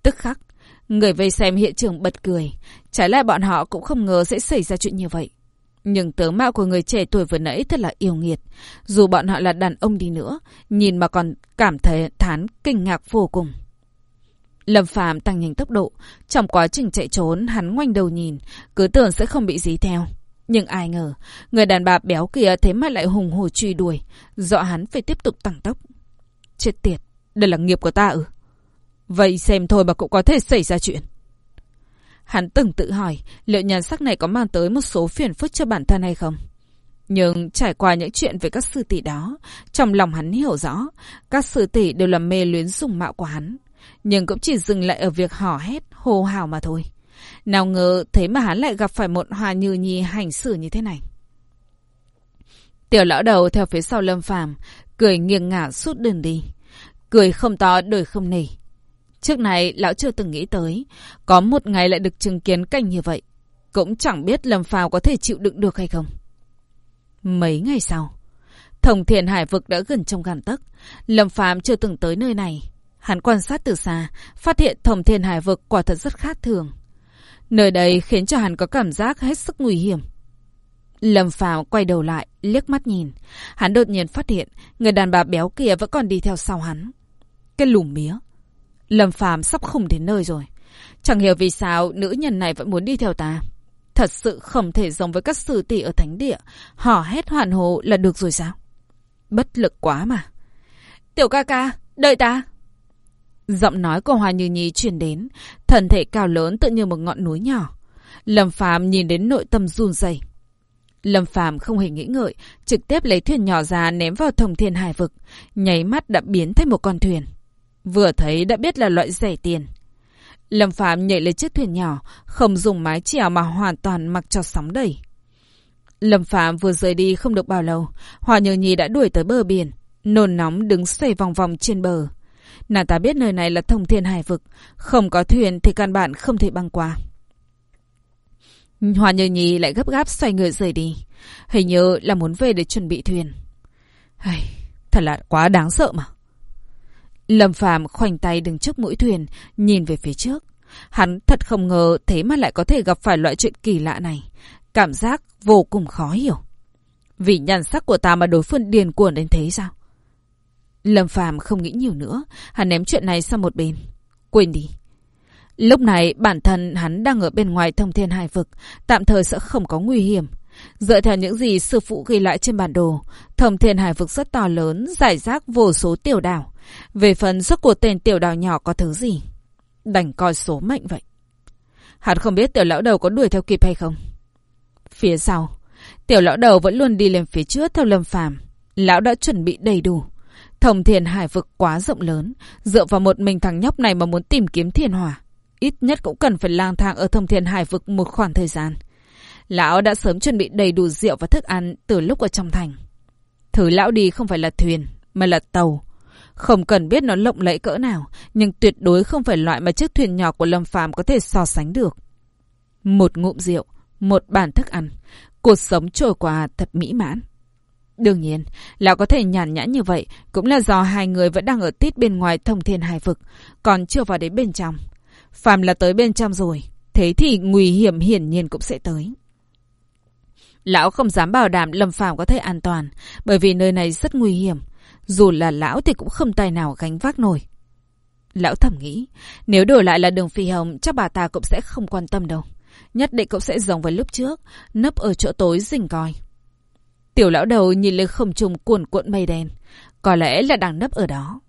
Tức khắc, người vây xem hiện trường bật cười. Trái lại bọn họ cũng không ngờ sẽ xảy ra chuyện như vậy. Nhưng tướng mạo của người trẻ tuổi vừa nãy thật là yêu nghiệt. Dù bọn họ là đàn ông đi nữa, nhìn mà còn cảm thấy thán kinh ngạc vô cùng. Lâm Phàm tăng nhanh tốc độ, trong quá trình chạy trốn, hắn ngoanh đầu nhìn, cứ tưởng sẽ không bị dí theo. Nhưng ai ngờ, người đàn bà béo kia thế mà lại hùng hồ truy đuổi, dọa hắn phải tiếp tục tăng tốc. Chết tiệt, đây là nghiệp của ta ư? Vậy xem thôi mà cũng có thể xảy ra chuyện. Hắn từng tự hỏi liệu nhan sắc này có mang tới một số phiền phức cho bản thân hay không. Nhưng trải qua những chuyện về các sư tỷ đó, trong lòng hắn hiểu rõ, các sư tỷ đều là mê luyến dùng mạo của hắn. Nhưng cũng chỉ dừng lại ở việc hò hét, hô hào mà thôi. Nào ngờ thế mà hắn lại gặp phải một hòa như nhi hành xử như thế này. Tiểu lão đầu theo phía sau lâm phàm, cười nghiêng ngả suốt đường đi. Cười không to đời không nỉ. Trước này lão chưa từng nghĩ tới, có một ngày lại được chứng kiến cảnh như vậy. Cũng chẳng biết lâm phàm có thể chịu đựng được hay không. Mấy ngày sau, Thông thiền hải vực đã gần trong gàn tấc. Lâm phàm chưa từng tới nơi này. Hắn quan sát từ xa, phát hiện thông thiền hải vực quả thật rất khác thường. Nơi đây khiến cho hắn có cảm giác hết sức nguy hiểm. Lâm Phàm quay đầu lại, liếc mắt nhìn. Hắn đột nhiên phát hiện, người đàn bà béo kia vẫn còn đi theo sau hắn. Cái lùm mía. Lâm Phàm sắp không đến nơi rồi. Chẳng hiểu vì sao nữ nhân này vẫn muốn đi theo ta. Thật sự không thể giống với các sư tỷ ở thánh địa. Hò hét hoàn hồ là được rồi sao? Bất lực quá mà. Tiểu ca ca, đợi ta. Giọng nói của Hoa Như Nhi truyền đến, thần thể cao lớn tự như một ngọn núi nhỏ. Lâm Phàm nhìn đến nội tâm run rẩy. Lâm Phàm không hề nghĩ ngợi, trực tiếp lấy thuyền nhỏ ra ném vào thông thiên hải vực, nháy mắt đã biến thành một con thuyền. Vừa thấy đã biết là loại rẻ tiền. Lâm Phàm nhảy lên chiếc thuyền nhỏ, không dùng mái chèo mà hoàn toàn mặc cho sóng đẩy. Lâm Phàm vừa rời đi không được bao lâu, Hoa Như Nhi đã đuổi tới bờ biển, nôn nóng đứng xoay vòng vòng trên bờ. Nàng ta biết nơi này là thông thiên hải vực. Không có thuyền thì căn bản không thể băng qua. Hoa Như Nhi lại gấp gáp xoay người rời đi. Hình như là muốn về để chuẩn bị thuyền. Hey, thật là quá đáng sợ mà. Lâm Phàm khoanh tay đứng trước mũi thuyền, nhìn về phía trước. Hắn thật không ngờ thế mà lại có thể gặp phải loại chuyện kỳ lạ này. Cảm giác vô cùng khó hiểu. Vì nhan sắc của ta mà đối phương điền cuồng đến thế sao? Lâm Phàm không nghĩ nhiều nữa, hắn ném chuyện này sang một bên. Quên đi. Lúc này bản thân hắn đang ở bên ngoài thông thiên hải vực, tạm thời sẽ không có nguy hiểm. Dựa theo những gì sư phụ ghi lại trên bản đồ, thông thiên hải vực rất to lớn, giải rác vô số tiểu đảo. Về phần sức của tên tiểu đảo nhỏ có thứ gì? Đành coi số mệnh vậy. Hắn không biết tiểu lão đầu có đuổi theo kịp hay không. Phía sau, tiểu lão đầu vẫn luôn đi lên phía trước theo lâm phàm. Lão đã chuẩn bị đầy đủ. Thông thiên hải vực quá rộng lớn, dựa vào một mình thằng nhóc này mà muốn tìm kiếm thiên hỏa. Ít nhất cũng cần phải lang thang ở thông thiên hải vực một khoảng thời gian. Lão đã sớm chuẩn bị đầy đủ rượu và thức ăn từ lúc ở trong thành. Thứ lão đi không phải là thuyền, mà là tàu. Không cần biết nó lộng lẫy cỡ nào, nhưng tuyệt đối không phải loại mà chiếc thuyền nhỏ của Lâm Phàm có thể so sánh được. Một ngụm rượu, một bàn thức ăn, cuộc sống trôi qua thật mỹ mãn. Đương nhiên, lão có thể nhàn nhã như vậy cũng là do hai người vẫn đang ở tít bên ngoài thông thiên hải vực, còn chưa vào đến bên trong. Phàm là tới bên trong rồi, thế thì nguy hiểm hiển nhiên cũng sẽ tới. Lão không dám bảo đảm Lâm Phàm có thể an toàn, bởi vì nơi này rất nguy hiểm. Dù là lão thì cũng không tài nào gánh vác nổi. Lão thầm nghĩ, nếu đổi lại là đường phi hồng, chắc bà ta cũng sẽ không quan tâm đâu. Nhất định cũng sẽ giống với lúc trước, nấp ở chỗ tối rình coi. Tiểu lão đầu nhìn lên không trùng cuồn cuộn mây đen. Có lẽ là đang nấp ở đó.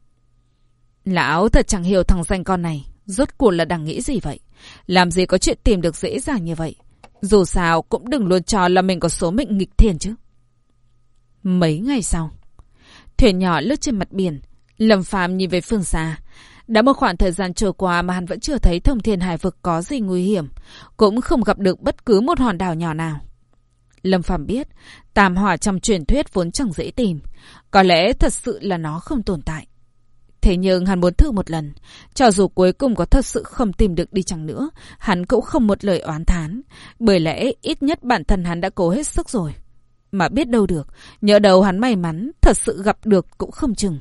Lão thật chẳng hiểu thằng danh con này, rốt cuộc là đang nghĩ gì vậy? Làm gì có chuyện tìm được dễ dàng như vậy? Dù sao cũng đừng luôn cho là mình có số mệnh nghịch thiên chứ. Mấy ngày sau, thuyền nhỏ lướt trên mặt biển, Lâm Phàm nhìn về phương xa. Đã một khoảng thời gian trôi qua mà hắn vẫn chưa thấy thông thiên hải vực có gì nguy hiểm, cũng không gặp được bất cứ một hòn đảo nhỏ nào. Lâm Phàm biết, tam hỏa trong truyền thuyết vốn chẳng dễ tìm, có lẽ thật sự là nó không tồn tại. Thế nhưng hắn muốn thử một lần. Cho dù cuối cùng có thật sự không tìm được đi chẳng nữa, hắn cũng không một lời oán thán. Bởi lẽ ít nhất bản thân hắn đã cố hết sức rồi. Mà biết đâu được, nhớ đầu hắn may mắn, thật sự gặp được cũng không chừng.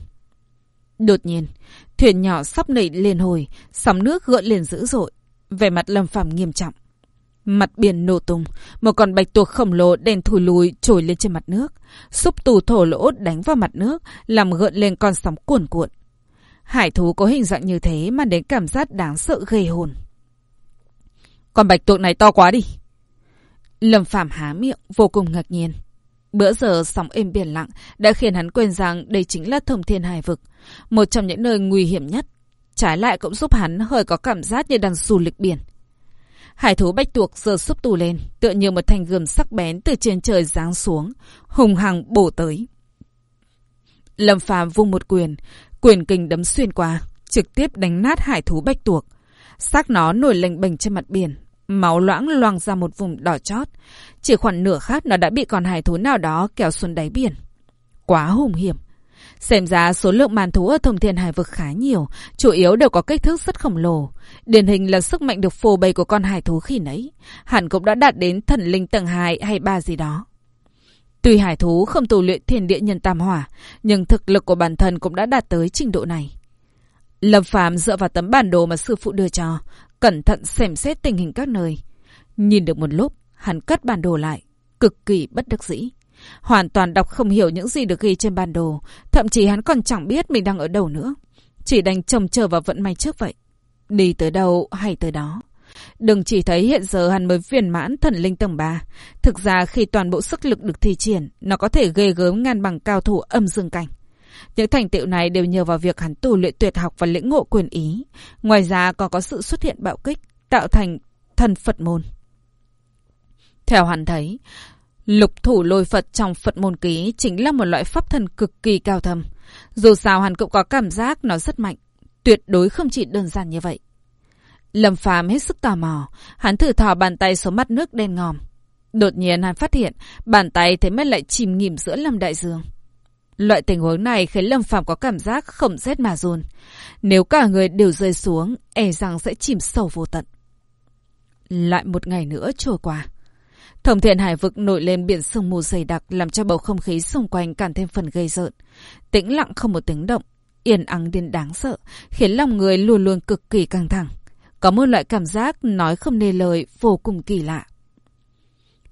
Đột nhiên, thuyền nhỏ sắp nảy lên hồi, sóng nước gợn lên dữ dội. Về mặt lâm phàm nghiêm trọng. Mặt biển nổ tung, một con bạch tuộc khổng lồ đen thùi lùi trồi lên trên mặt nước. Xúc tù thổ lỗ đánh vào mặt nước, làm gợn lên con sóng cuồn cuộn. Hải thú có hình dạng như thế mà đến cảm giác đáng sợ ghê hồn. Con bạch tuộc này to quá đi. Lâm Phàm há miệng, vô cùng ngạc nhiên. Bữa giờ sóng êm biển lặng đã khiến hắn quên rằng đây chính là thông thiên hải vực, một trong những nơi nguy hiểm nhất. Trái lại cũng giúp hắn hơi có cảm giác như đang du lịch biển. Hải thú bách tuộc giờ súp tù lên, tựa như một thanh gươm sắc bén từ trên trời giáng xuống, hùng hằng bổ tới. Lâm Phàm vung một quyền, Quyền kình đấm xuyên qua, trực tiếp đánh nát hải thú bách tuộc. Xác nó nổi lênh bềnh trên mặt biển, máu loãng loang ra một vùng đỏ chót. Chỉ khoảng nửa khát nó đã bị con hải thú nào đó kéo xuống đáy biển. Quá hùng hiểm. Xem ra số lượng màn thú ở thông thiên hải vực khá nhiều, chủ yếu đều có kích thước rất khổng lồ. Điển hình là sức mạnh được phô bày của con hải thú khi nấy. Hẳn cũng đã đạt đến thần linh tầng 2 hay 3 gì đó. Tuy hải thú không tu luyện thiên địa nhân tam hỏa, nhưng thực lực của bản thân cũng đã đạt tới trình độ này. Lâm Phàm dựa vào tấm bản đồ mà sư phụ đưa cho, cẩn thận xem xét tình hình các nơi. Nhìn được một lúc, hắn cất bản đồ lại, cực kỳ bất đắc dĩ. Hoàn toàn đọc không hiểu những gì được ghi trên bản đồ, thậm chí hắn còn chẳng biết mình đang ở đâu nữa. Chỉ đành trông chờ vào vận may trước vậy. Đi tới đâu hay tới đó. Đừng chỉ thấy hiện giờ hắn mới viên mãn thần linh tầng 3. Thực ra khi toàn bộ sức lực được thi triển, nó có thể ghê gớm ngang bằng cao thủ âm dương cảnh. Những thành tựu này đều nhờ vào việc hắn tu luyện tuyệt học và lĩnh ngộ quyền ý. Ngoài ra còn có sự xuất hiện bạo kích, tạo thành thần Phật môn. Theo hắn thấy, lục thủ lôi Phật trong Phật môn ký chính là một loại pháp thần cực kỳ cao thâm. Dù sao hắn cũng có cảm giác nó rất mạnh, tuyệt đối không chỉ đơn giản như vậy. Lâm Phàm hết sức tò mò, hắn thử thò bàn tay xuống mắt nước đen ngòm. Đột nhiên hắn phát hiện, bàn tay thế mới lại chìm nghỉm giữa lâm đại dương. Loại tình huống này khiến Lâm Phàm có cảm giác không rét mà run. Nếu cả người đều rơi xuống, e rằng sẽ chìm sâu vô tận. Lại một ngày nữa trôi qua. Thông thiện hải vực nổi lên biển sương mù dày đặc làm cho bầu không khí xung quanh càng thêm phần gây rợn. Tĩnh lặng không một tiếng động, yên ắng đến đáng sợ, khiến lòng người luôn luôn cực kỳ căng thẳng. Có một loại cảm giác nói không nên lời vô cùng kỳ lạ.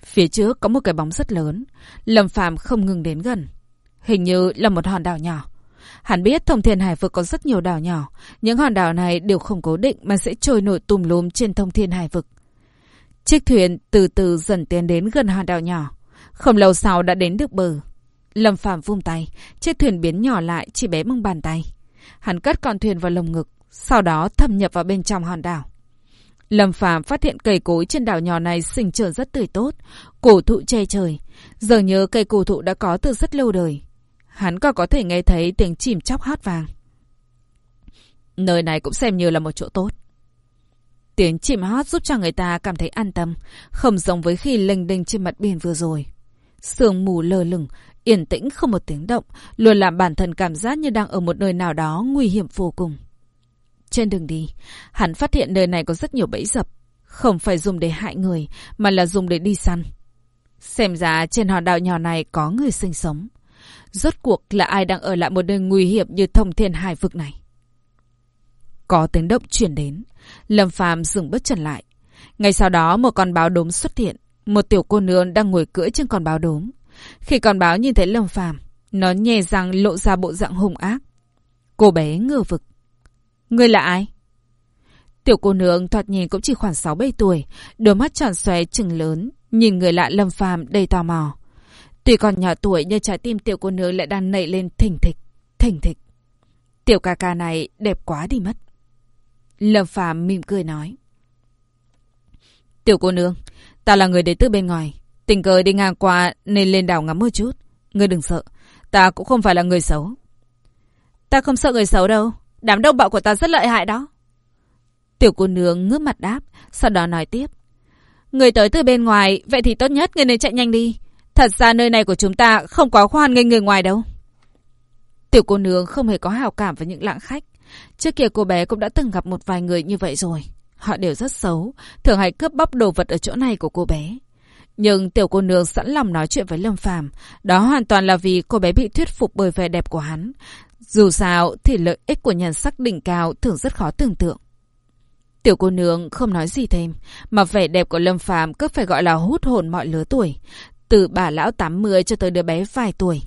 Phía trước có một cái bóng rất lớn. Lâm Phàm không ngừng đến gần. Hình như là một hòn đảo nhỏ. Hắn biết thông thiên hải vực có rất nhiều đảo nhỏ. Những hòn đảo này đều không cố định mà sẽ trôi nổi tùm lum trên thông thiên hải vực. Chiếc thuyền từ từ dần tiến đến gần hòn đảo nhỏ. Không lâu sau đã đến được bờ. Lâm Phạm vung tay, chiếc thuyền biến nhỏ lại chỉ bé bằng bàn tay. Hắn cất con thuyền vào lồng ngực, sau đó thâm nhập vào bên trong hòn đảo. Lâm Phạm phát hiện cây cối trên đảo nhỏ này sinh trưởng rất tươi tốt, cổ thụ che trời. Giờ nhớ cây cổ thụ đã có từ rất lâu đời. Hắn còn có thể nghe thấy tiếng chìm chóc hót vàng. Nơi này cũng xem như là một chỗ tốt. Tiếng chim hót giúp cho người ta cảm thấy an tâm, không giống với khi lênh đênh trên mặt biển vừa rồi. Sương mù lơ lửng, yên tĩnh không một tiếng động, luôn làm bản thân cảm giác như đang ở một nơi nào đó nguy hiểm vô cùng. Trên đường đi, hắn phát hiện nơi này có rất nhiều bẫy dập, không phải dùng để hại người, mà là dùng để đi săn. Xem ra trên hòn đảo nhỏ này có người sinh sống. Rốt cuộc là ai đang ở lại một nơi nguy hiểm như thông thiên hải vực này? Có tiếng động chuyển đến. Lâm Phàm dừng bước chân lại. Ngay sau đó một con báo đốm xuất hiện. Một tiểu cô nương đang ngồi cưỡi trên con báo đốm. Khi con báo nhìn thấy Lâm Phàm, nó nhè răng lộ ra bộ dạng hung ác. Cô bé ngơ vực. Ngươi là ai? Tiểu cô nương thoạt nhìn cũng chỉ khoảng 6-7 tuổi, đôi mắt tròn xoe trừng lớn, nhìn người lạ Lâm Phàm đầy tò mò. Tuy còn nhỏ tuổi nhưng trái tim tiểu cô nương lại đang nảy lên thỉnh thịch, thỉnh thịch. Tiểu ca ca này đẹp quá đi mất. Lâm Phàm mỉm cười nói. Tiểu cô nương, ta là người đến từ bên ngoài. Tình cờ đi ngang qua nên lên đảo ngắm một chút. Ngươi đừng sợ, ta cũng không phải là người xấu. Ta không sợ người xấu đâu. Đám đông bạo của ta rất lợi hại đó. Tiểu cô nương ngước mặt đáp, sau đó nói tiếp. Người tới từ bên ngoài, vậy thì tốt nhất người nên chạy nhanh đi. Thật ra nơi này của chúng ta không có khoan nghênh người ngoài đâu. Tiểu cô nương không hề có hào cảm với những lãng khách. Trước kia cô bé cũng đã từng gặp một vài người như vậy rồi. Họ đều rất xấu, thường hay cướp bóc đồ vật ở chỗ này của cô bé. Nhưng tiểu cô nương sẵn lòng nói chuyện với Lâm Phàm, đó hoàn toàn là vì cô bé bị thuyết phục bởi vẻ đẹp của hắn. Dù sao thì lợi ích của nhân sắc đỉnh cao thường rất khó tưởng tượng. Tiểu cô nương không nói gì thêm, mà vẻ đẹp của Lâm Phàm cứ phải gọi là hút hồn mọi lứa tuổi, từ bà lão 80 cho tới đứa bé vài tuổi.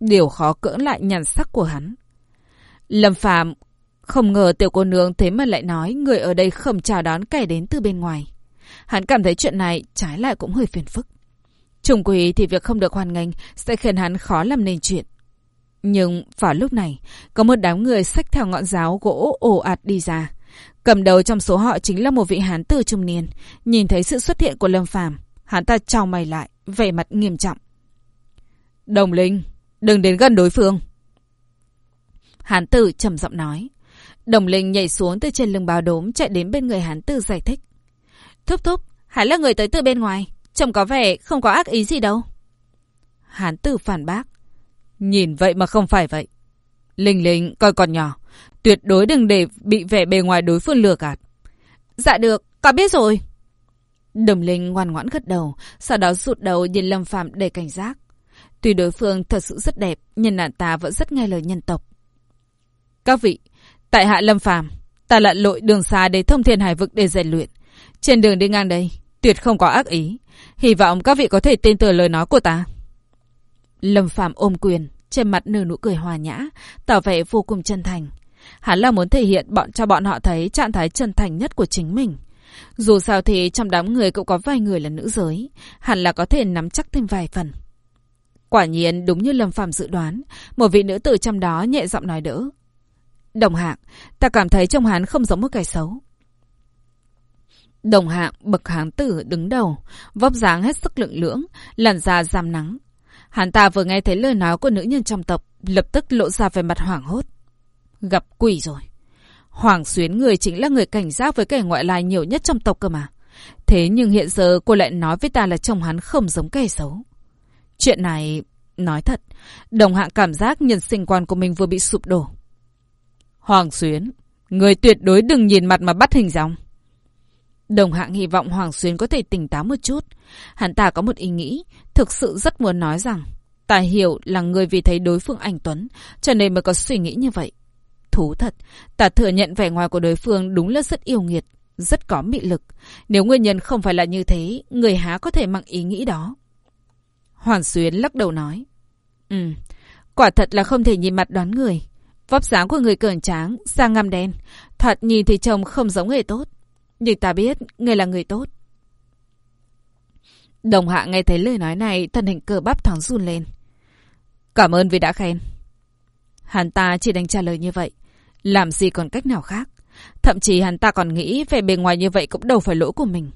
Điều khó cưỡng lại nhàn sắc của hắn. Lâm Phàm không ngờ tiểu cô nương thế mà lại nói người ở đây không chào đón kẻ đến từ bên ngoài. Hắn cảm thấy chuyện này trái lại cũng hơi phiền phức. Trùng quỷ thì việc không được hoàn ngành sẽ khiến hắn khó làm nên chuyện. Nhưng vào lúc này, có một đám người xách theo ngọn giáo gỗ ồ ạt đi ra. Cầm đầu trong số họ chính là một vị hán tử trung niên. Nhìn thấy sự xuất hiện của Lâm Phàm, hắn ta trao mày lại, vẻ mặt nghiêm trọng. Đồng Linh, đừng đến gần đối phương. Hán tử trầm giọng nói. Đồng Linh nhảy xuống từ trên lưng báo đốm chạy đến bên người hán tử giải thích. Thúc thúc, hắn là người tới từ bên ngoài. Trông có vẻ không có ác ý gì đâu. Hán tử phản bác. Nhìn vậy mà không phải vậy. Linh Linh coi còn nhỏ. Tuyệt đối đừng để bị vẻ bề ngoài đối phương lừa gạt. Dạ được, có biết rồi. Đồng Linh ngoan ngoãn gật đầu, sau đó rụt đầu nhìn Lâm Phạm để cảnh giác. Tuy đối phương thật sự rất đẹp, nhưng nàng ta vẫn rất nghe lời nhân tộc. Các vị, tại hạ Lâm Phàm, ta lặn lội đường xa để thông thiên hải vực để rèn luyện. Trên đường đi ngang đây, tuyệt không có ác ý. Hy vọng các vị có thể tin tưởng lời nói của ta. Lâm Phàm ôm quyền, trên mặt nở nụ cười hòa nhã, tỏ vẻ vô cùng chân thành. Hắn là muốn thể hiện bọn cho bọn họ thấy trạng thái chân thành nhất của chính mình. Dù sao thì trong đám người cũng có vài người là nữ giới, hẳn là có thể nắm chắc thêm vài phần. Quả nhiên đúng như Lâm Phàm dự đoán, một vị nữ tử trong đó nhẹ giọng nói đỡ. Đồng hạng, ta cảm thấy trông hắn không giống một kẻ xấu. Đồng hạng bậc hán tử đứng đầu, vóc dáng hết sức lượng lưỡng, làn da rám nắng. Hắn ta vừa nghe thấy lời nói của nữ nhân trong tộc, lập tức lộ ra về mặt hoảng hốt. Gặp quỷ rồi. Hoàng xuyến người chính là người cảnh giác với kẻ ngoại lai nhiều nhất trong tộc cơ mà. Thế nhưng hiện giờ cô lại nói với ta là chồng hắn không giống kẻ xấu. Chuyện này, nói thật, đồng hạng cảm giác nhân sinh quan của mình vừa bị sụp đổ. Hoàng xuyến, người tuyệt đối đừng nhìn mặt mà bắt hình dòng. Đồng hạng hy vọng Hoàng Xuyến có thể tỉnh táo một chút. Hắn ta có một ý nghĩ, thực sự rất muốn nói rằng, ta Hiểu là người vì thấy đối phương anh Tuấn, cho nên mới có suy nghĩ như vậy. Thú thật, ta thừa nhận vẻ ngoài của đối phương đúng là rất yêu nghiệt, rất có mị lực. Nếu nguyên nhân không phải là như thế, người há có thể mang ý nghĩ đó. Hoàng Xuyến lắc đầu nói. Ừ, Quả thật là không thể nhìn mặt đoán người. Vóc dáng của người cường tráng, da ngăm đen. Thật nhìn thì trông không giống người tốt. Nhưng ta biết, người là người tốt. Đồng hạ nghe thấy lời nói này, thân hình cơ bắp thoáng run lên. Cảm ơn vì đã khen. Hắn ta chỉ đành trả lời như vậy. Làm gì còn cách nào khác. Thậm chí hắn ta còn nghĩ về bề ngoài như vậy cũng đâu phải lỗi của mình.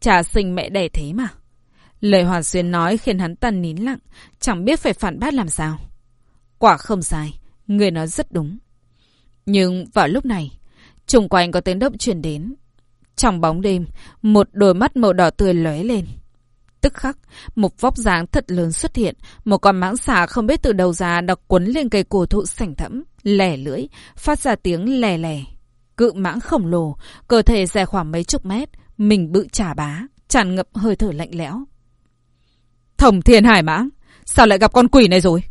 Cha sinh mẹ đẻ thế mà. Lời Hoàn Xuyên nói khiến hắn ta nín lặng, chẳng biết phải phản bác làm sao. Quả không sai, người nói rất đúng. Nhưng vào lúc này, xung quanh có tiếng động truyền đến. Trong bóng đêm, một đôi mắt màu đỏ tươi lóe lên. Tức khắc, một vóc dáng thật lớn xuất hiện, một con mãng xà không biết từ đầu ra đã quấn lên cây cổ thụ sảnh thẫm, lẻ lưỡi, phát ra tiếng lè lè. Cự mãng khổng lồ, cơ thể dài khoảng mấy chục mét, mình bự trả bá, tràn ngập hơi thở lạnh lẽo. Thẩm thiên hải mãng, sao lại gặp con quỷ này rồi?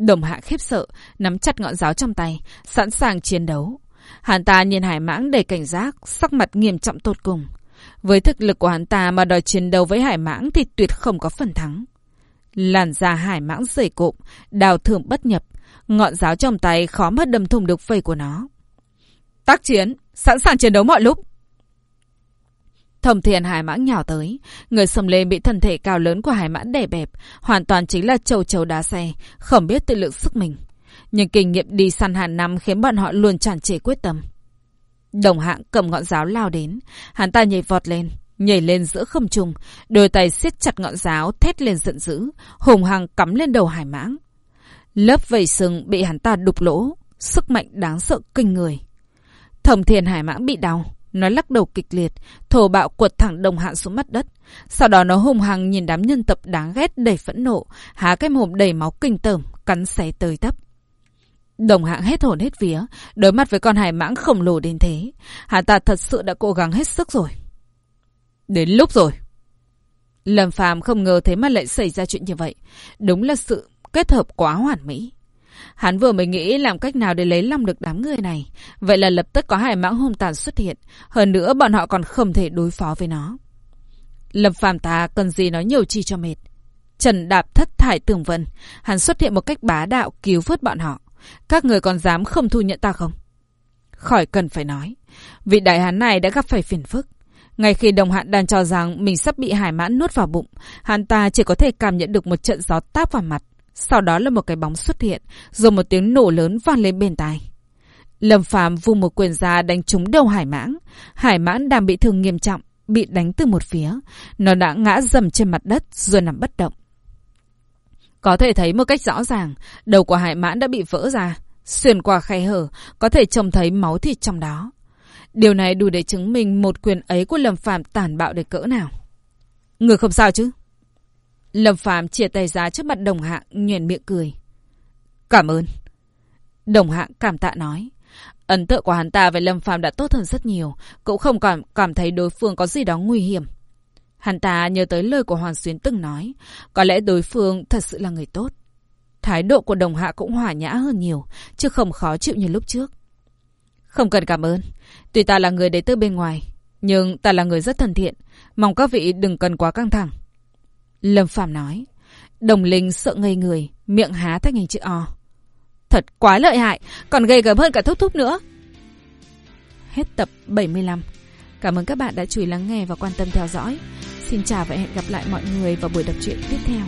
Đồng hạ khiếp sợ, nắm chặt ngọn giáo trong tay, sẵn sàng chiến đấu. Hắn ta nhìn hải mãng đầy cảnh giác, sắc mặt nghiêm trọng tột cùng. Với thực lực của hắn ta mà đòi chiến đấu với hải mãng thì tuyệt không có phần thắng. Làn da hải mãng dày cộm, đào thường bất nhập, ngọn giáo trong tay khó mất đâm thủng được vây của nó. Tác chiến, sẵn sàng chiến đấu mọi lúc. Thẩm thiền hải mãng nhào tới. Người sầm lên bị thân thể cao lớn của hải mã đè bẹp. Hoàn toàn chính là trầu trầu đá xe. Không biết tự lượng sức mình. Nhưng kinh nghiệm đi săn hàng năm khiến bọn họ luôn tràn trề quyết tâm. Đồng hạng cầm ngọn giáo lao đến. Hắn ta nhảy vọt lên. Nhảy lên giữa không trung. Đôi tay siết chặt ngọn giáo, thét lên giận dữ. Hùng hăng cắm lên đầu hải mãng. Lớp vầy sừng bị hắn ta đục lỗ. Sức mạnh đáng sợ kinh người. Thẩm thiền hải mãng bị đau. Nó lắc đầu kịch liệt, thổ bạo quật thẳng đồng hạn xuống mặt đất. Sau đó nó hùng hăng nhìn đám nhân tập đáng ghét đầy phẫn nộ, há cái mồm đầy máu kinh tởm, cắn xé tới tấp. Đồng hạng hết hồn hết vía, đối mặt với con hải mãng khổng lồ đến thế. Hắn ta thật sự đã cố gắng hết sức rồi. Đến lúc rồi. Lâm phàm không ngờ thế mà lại xảy ra chuyện như vậy. Đúng là sự kết hợp quá hoàn mỹ. Hắn vừa mới nghĩ làm cách nào để lấy lòng được đám người này. Vậy là lập tức có hải mãng hung tàn xuất hiện. Hơn nữa bọn họ còn không thể đối phó với nó. Lâm phàm ta cần gì nói nhiều chi cho mệt. Trần đạp thất thải tường vân. Hắn xuất hiện một cách bá đạo cứu vớt bọn họ. Các người còn dám không thu nhận ta không? Khỏi cần phải nói. Vị đại hán này đã gặp phải phiền phức. Ngay khi đồng hạn đang cho rằng mình sắp bị hải mãn nuốt vào bụng, hắn ta chỉ có thể cảm nhận được một trận gió táp vào mặt. Sau đó là một cái bóng xuất hiện, rồi một tiếng nổ lớn vang lên bên tai. Lâm Phàm vung một quyền ra đánh trúng đầu Hải Mãng. Hải Mãng đang bị thương nghiêm trọng, bị đánh từ một phía. Nó đã ngã dầm trên mặt đất rồi nằm bất động. Có thể thấy một cách rõ ràng, đầu của Hải Mãng đã bị vỡ ra. Xuyên qua khe hở, có thể trông thấy máu thịt trong đó. Điều này đủ để chứng minh một quyền ấy của Lâm Phàm tàn bạo để cỡ nào. Người không sao chứ? Lâm Phạm chia tay ra trước mặt đồng hạng, nhuền miệng cười. Cảm ơn. Đồng hạng cảm tạ nói. Ấn tượng của hắn ta với Lâm Phạm đã tốt hơn rất nhiều, cũng không cảm cảm thấy đối phương có gì đó nguy hiểm. Hắn ta nhớ tới lời của Hoàng Xuyến từng nói, có lẽ đối phương thật sự là người tốt. Thái độ của đồng hạ cũng hòa nhã hơn nhiều, chứ không khó chịu như lúc trước. Không cần cảm ơn, tuy ta là người đến từ bên ngoài, nhưng ta là người rất thân thiện, mong các vị đừng cần quá căng thẳng. Lâm Phàm nói. Đồng Linh sợ ngây người, miệng há thành hình chữ O. Thật quá lợi hại, còn gây gớm hơn cả thúc thúc nữa. Hết tập 75. Cảm ơn các bạn đã chú ý lắng nghe và quan tâm theo dõi. Xin chào và hẹn gặp lại mọi người vào buổi đọc truyện tiếp theo.